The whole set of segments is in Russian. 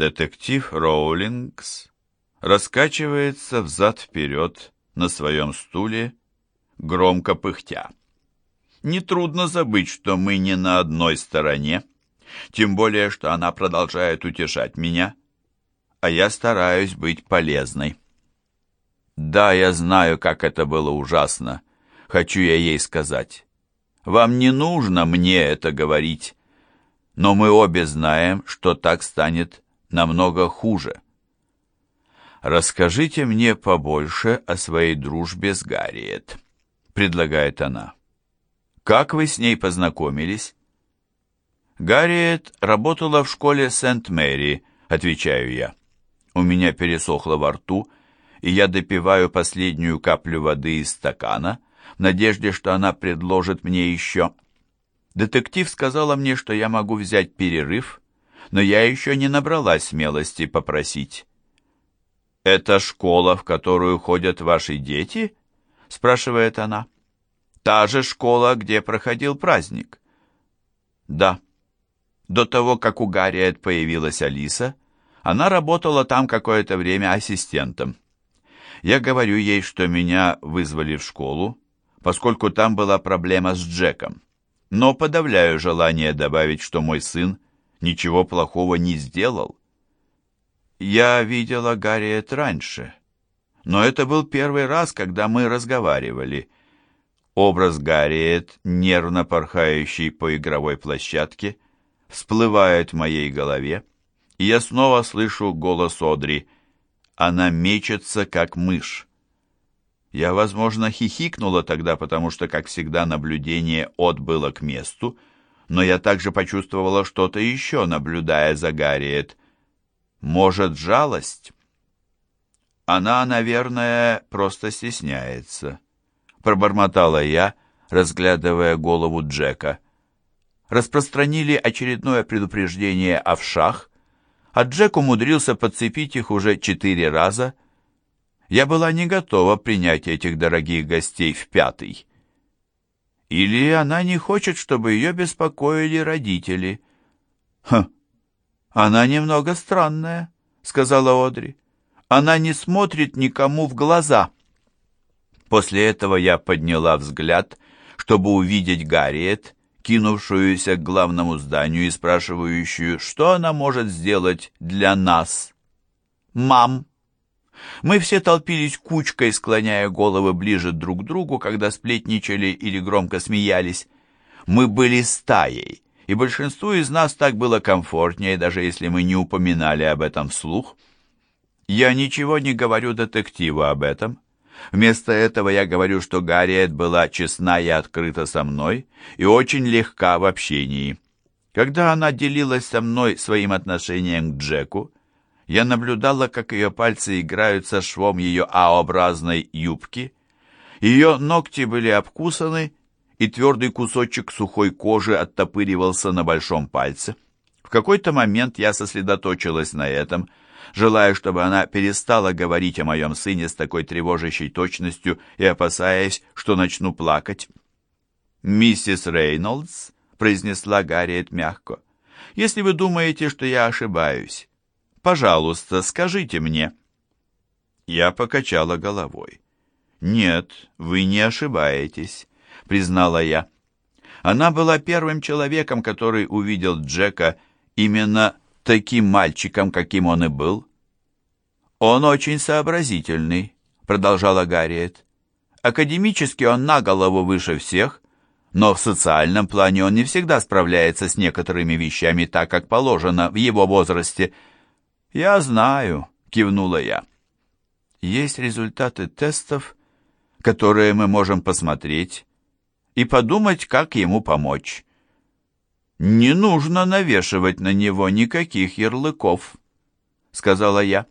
Детектив Роулингс раскачивается взад-вперед на своем стуле, громко пыхтя. Нетрудно забыть, что мы не на одной стороне, тем более, что она продолжает утешать меня, а я стараюсь быть полезной. Да, я знаю, как это было ужасно, хочу я ей сказать. Вам не нужно мне это говорить, но мы обе знаем, что так станет намного хуже. «Расскажите мне побольше о своей дружбе с Гарриет», — предлагает она. «Как вы с ней познакомились?» «Гарриет работала в школе Сент-Мэри», — отвечаю я. У меня пересохло во рту, и я допиваю последнюю каплю воды из стакана, в надежде, что она предложит мне еще. Детектив сказала мне, что я могу взять перерыв, но я еще не набралась смелости попросить. «Это школа, в которую ходят ваши дети?» — спрашивает она. «Та же школа, где проходил праздник?» «Да». До того, как у Гарриет появилась Алиса, она работала там какое-то время ассистентом. Я говорю ей, что меня вызвали в школу, поскольку там была проблема с Джеком, но подавляю желание добавить, что мой сын ничего плохого не сделал. Я видела Гарриет раньше, но это был первый раз, когда мы разговаривали. Образ Гарриет, нервно порхающий по игровой площадке, всплывает в моей голове, и я снова слышу голос Одри. Она мечется, как мышь. Я, возможно, хихикнула тогда, потому что, как всегда, наблюдение отбыло к месту, но я также почувствовала что-то еще, наблюдая за Гарриет. Может, жалость? Она, наверное, просто стесняется. Пробормотала я, разглядывая голову Джека. Распространили очередное предупреждение о вшах, а Джек умудрился подцепить их уже четыре раза. Я была не готова принять этих дорогих гостей в пятый. Или она не хочет, чтобы ее беспокоили родители. Хм, она немного странная, сказала Одри. Она не смотрит никому в глаза. После этого я подняла взгляд, чтобы увидеть Гарриет, кинувшуюся к главному зданию и спрашивающую, что она может сделать для нас. «Мам!» Мы все толпились кучкой, склоняя головы ближе друг к другу, когда сплетничали или громко смеялись. Мы были стаей, и большинству из нас так было комфортнее, даже если мы не упоминали об этом вслух. Я ничего не говорю детективу об этом. Вместо этого я говорю, что Гарриет была честна и открыта со мной и очень легка в общении. Когда она делилась со мной своим отношением к Джеку, я наблюдала, как ее пальцы играют со швом ее А-образной юбки. Ее ногти были обкусаны, и твердый кусочек сухой кожи оттопыривался на большом пальце. В какой-то момент я сосредоточилась на этом, желая, чтобы она перестала говорить о моем сыне с такой тревожащей точностью и опасаясь, что начну плакать. «Миссис Рейнольдс», — произнесла Гарриет мягко, — «если вы думаете, что я ошибаюсь, Пожалуйста, скажите мне». Я покачала головой. «Нет, вы не ошибаетесь», — признала я. Она была первым человеком, который увидел Джека именно таким мальчиком, каким он и был. «Он очень сообразительный», — продолжала Гарриет. «Академически он на голову выше всех, но в социальном плане он не всегда справляется с некоторыми вещами так, как положено в его возрасте». «Я знаю», — кивнула я. «Есть результаты тестов, которые мы можем посмотреть и подумать, как ему помочь». «Не нужно навешивать на него никаких ярлыков», — сказала я.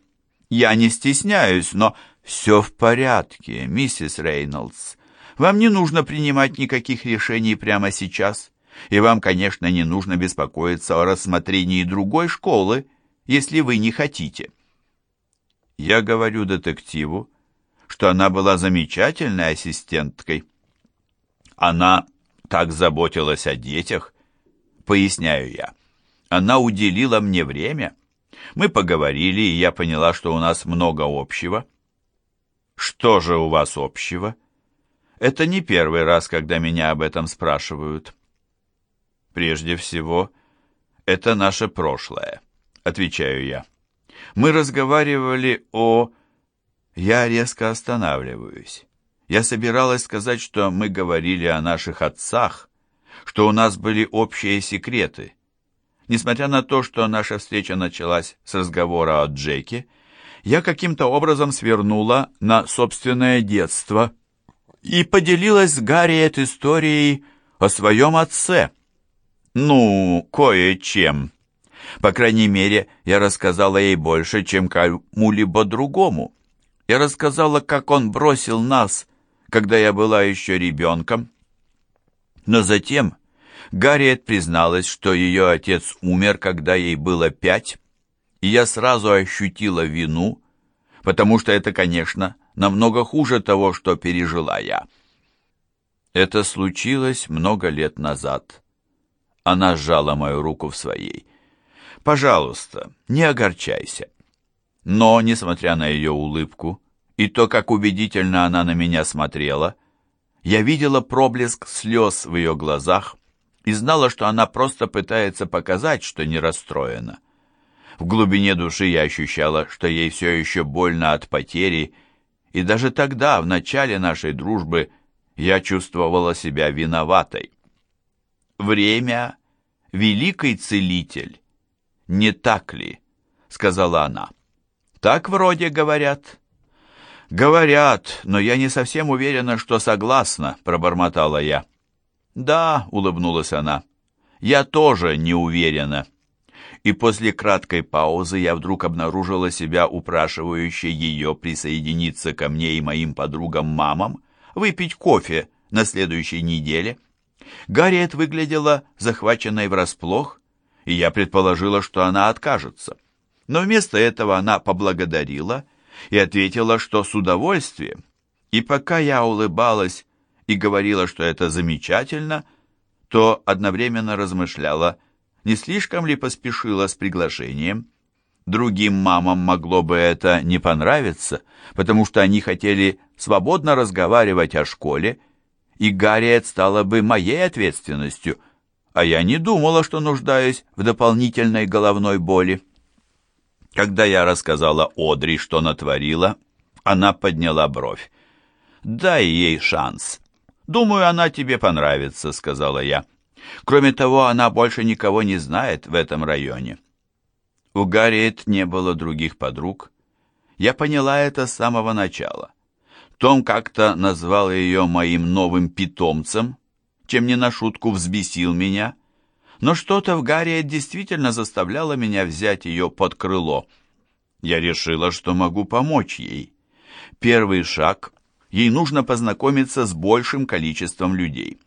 «Я не стесняюсь, но все в порядке, миссис Рейнольдс. Вам не нужно принимать никаких решений прямо сейчас, и вам, конечно, не нужно беспокоиться о рассмотрении другой школы, если вы не хотите. Я говорю детективу, что она была замечательной ассистенткой. Она так заботилась о детях, поясняю я. Она уделила мне время. Мы поговорили, и я поняла, что у нас много общего. Что же у вас общего? Это не первый раз, когда меня об этом спрашивают. Прежде всего, это наше прошлое, отвечаю я. Мы разговаривали о... Я резко останавливаюсь. Я собиралась сказать, что мы говорили о наших отцах, что у нас были общие секреты. Несмотря на то, что наша встреча началась с разговора о Джеке, я каким-то образом свернула на собственное детство и поделилась с Гарриет историей о своем отце. Ну, кое-чем. По крайней мере, я рассказала ей больше, чем кому-либо другому. Я рассказала, как он бросил нас, когда я была еще ребенком. Но затем Гарриет призналась, что ее отец умер, когда ей было пять, и я сразу ощутила вину, потому что это, конечно, намного хуже того, что пережила я. Это случилось много лет назад. Она сжала мою руку в своей. «Пожалуйста, не огорчайся». Но, несмотря на ее улыбку и то, как убедительно она на меня смотрела, я видела проблеск слез в ее глазах и знала, что она просто пытается показать, что не расстроена. В глубине души я ощущала, что ей все еще больно от потери, и даже тогда, в начале нашей дружбы, я чувствовала себя виноватой. Время — великий целитель, не так ли? — сказала она. Так вроде говорят. Говорят, но я не совсем уверена, что согласна, пробормотала я. Да, улыбнулась она. Я тоже не уверена. И после краткой паузы я вдруг обнаружила себя упрашивающей ее присоединиться ко мне и моим подругам-мамам, выпить кофе на следующей неделе. Гарриет выглядела захваченной врасплох, и я предположила, что она откажется. Но вместо этого она поблагодарила и ответила, что с удовольствием. И пока я улыбалась и говорила, что это замечательно, то одновременно размышляла, не слишком ли поспешила с приглашением. Другим мамам могло бы это не понравиться, потому что они хотели свободно разговаривать о школе, и Гарриет стала бы моей ответственностью, а я не думала, что нуждаюсь в дополнительной головной боли. Когда я рассказала Одри, что натворила, она подняла бровь. «Дай ей шанс. Думаю, она тебе понравится», — сказала я. «Кроме того, она больше никого не знает в этом районе». У Гарриет не было других подруг. Я поняла это с самого начала. Том как-то назвал ее моим новым питомцем, чем не на шутку взбесил меня, но что-то в Гарриет действительно заставляло меня взять ее под крыло. Я решила, что могу помочь ей. Первый шаг — ей нужно познакомиться с большим количеством людей.